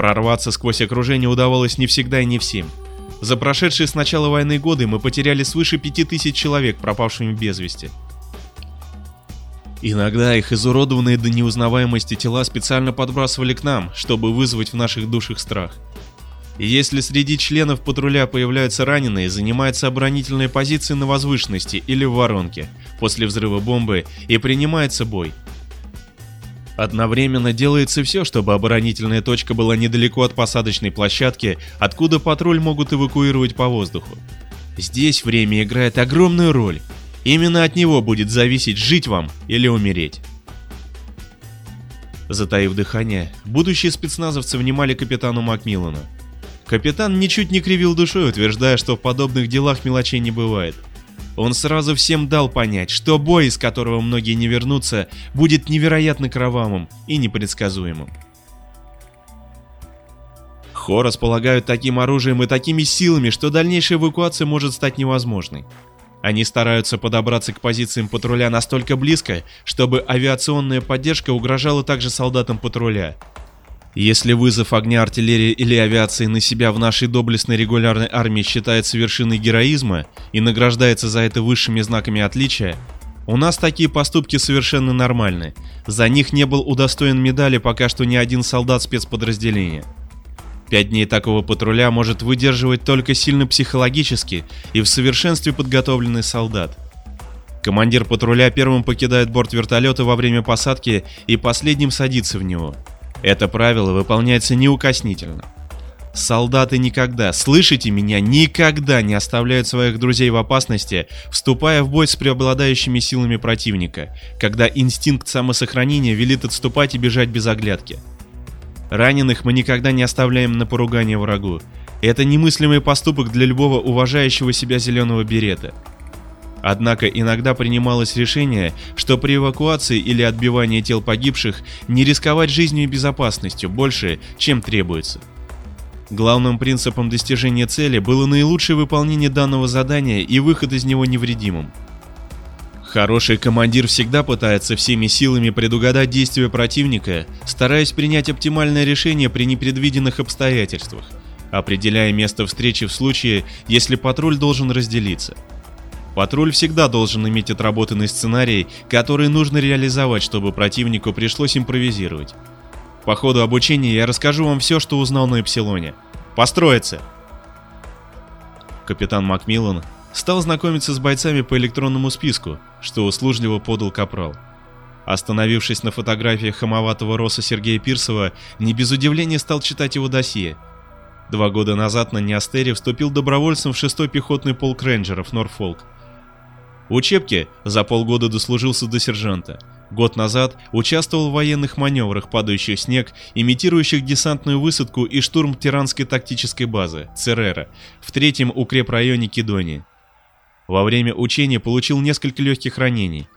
Прорваться сквозь окружение удавалось не всегда и не всем. За прошедшие с начала войны годы мы потеряли свыше пяти тысяч человек, пропавшими без вести. Иногда их изуродованные до неузнаваемости тела специально подбрасывали к нам, чтобы вызвать в наших душах страх. И если среди членов патруля появляются раненые, занимается оборонительные позиции на возвышенности или в воронке после взрыва бомбы и принимается бой. Одновременно делается все, чтобы оборонительная точка была недалеко от посадочной площадки, откуда патруль могут эвакуировать по воздуху. Здесь время играет огромную роль. Именно от него будет зависеть, жить вам или умереть. Затаив дыхание, будущие спецназовцы внимали капитану Макмиллану. Капитан ничуть не кривил душой, утверждая, что в подобных делах мелочей не бывает. Он сразу всем дал понять, что бой, из которого многие не вернутся, будет невероятно кровавым и непредсказуемым. Хо располагают таким оружием и такими силами, что дальнейшая эвакуация может стать невозможной. Они стараются подобраться к позициям патруля настолько близко, чтобы авиационная поддержка угрожала также солдатам патруля, если вызов огня артиллерии или авиации на себя в нашей доблестной регулярной армии считается вершиной героизма и награждается за это высшими знаками отличия, у нас такие поступки совершенно нормальны. За них не был удостоен медали пока что ни один солдат спецподразделения. Пять дней такого патруля может выдерживать только сильно психологически и в совершенстве подготовленный солдат. Командир патруля первым покидает борт вертолета во время посадки и последним садится в него – это правило выполняется неукоснительно. Солдаты никогда, слышите меня, никогда не оставляют своих друзей в опасности, вступая в бой с преобладающими силами противника, когда инстинкт самосохранения велит отступать и бежать без оглядки. Раненых мы никогда не оставляем на поругание врагу. Это немыслимый поступок для любого уважающего себя зеленого берета. Однако иногда принималось решение, что при эвакуации или отбивании тел погибших не рисковать жизнью и безопасностью больше, чем требуется. Главным принципом достижения цели было наилучшее выполнение данного задания и выход из него невредимым. Хороший командир всегда пытается всеми силами предугадать действия противника, стараясь принять оптимальное решение при непредвиденных обстоятельствах, определяя место встречи в случае, если патруль должен разделиться – Патруль всегда должен иметь отработанный сценарий, который нужно реализовать, чтобы противнику пришлось импровизировать. По ходу обучения я расскажу вам все, что узнал на Эпсилоне. Построиться! Капитан Макмиллан стал знакомиться с бойцами по электронному списку, что услужливо подал Капрал. Остановившись на фотографиях хамоватого роса Сергея Пирсова, не без удивления стал читать его досье. Два года назад на Неостере вступил добровольцем в 6-й пехотный полк рейнджеров Норфолк, в учебке за полгода дослужился до сержанта. Год назад участвовал в военных маневрах «Падающий снег», имитирующих десантную высадку и штурм тиранской тактической базы, Церера, в третьем укрепрайоне Кедонии. Во время учения получил несколько легких ранений.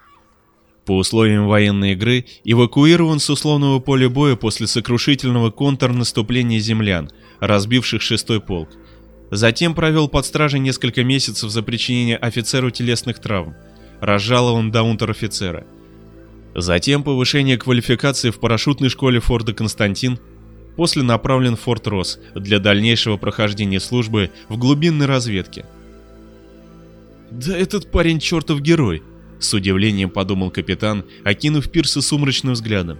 По условиям военной игры эвакуирован с условного поля боя после сокрушительного контрнаступления землян, разбивших шестой полк. Затем провел под стражей несколько месяцев за причинение офицеру телесных травм. Разжалован до унтер-офицера. Затем повышение квалификации в парашютной школе Форда Константин. После направлен в Форт Росс для дальнейшего прохождения службы в глубинной разведке. «Да этот парень чертов герой!» — с удивлением подумал капитан, окинув Пирса сумрачным взглядом.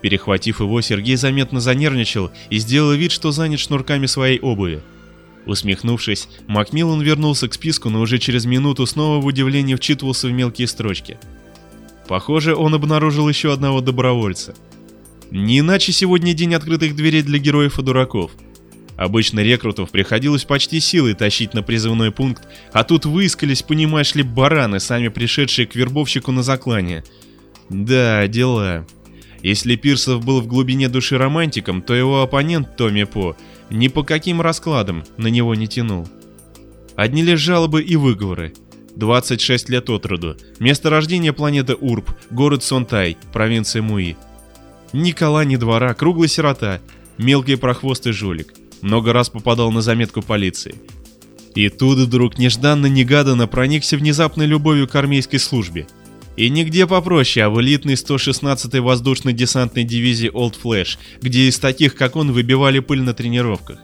Перехватив его, Сергей заметно занервничал и сделал вид, что занят шнурками своей обуви. Усмехнувшись, Макмиллан вернулся к списку, но уже через минуту снова в удивлении вчитывался в мелкие строчки. Похоже, он обнаружил еще одного добровольца. Не иначе сегодня день открытых дверей для героев и дураков. Обычно рекрутов приходилось почти силой тащить на призывной пункт, а тут выискались, понимаешь ли, бараны, сами пришедшие к вербовщику на заклание. Да, дела. Если Пирсов был в глубине души романтиком, то его оппонент Томми По ни по каким раскладам на него не тянул. Одни лишь жалобы и выговоры. 26 лет от роду. Место рождения планета Урб, город Сонтай, провинция Муи. Ни кола, ни двора, круглый сирота, мелкий прохвост и жулик. Много раз попадал на заметку полиции. И тут вдруг нежданно-негаданно проникся внезапной любовью к армейской службе. И нигде попроще, а в элитной 116-й воздушно-десантной дивизии Old Flash, где из таких, как он, выбивали пыль на тренировках.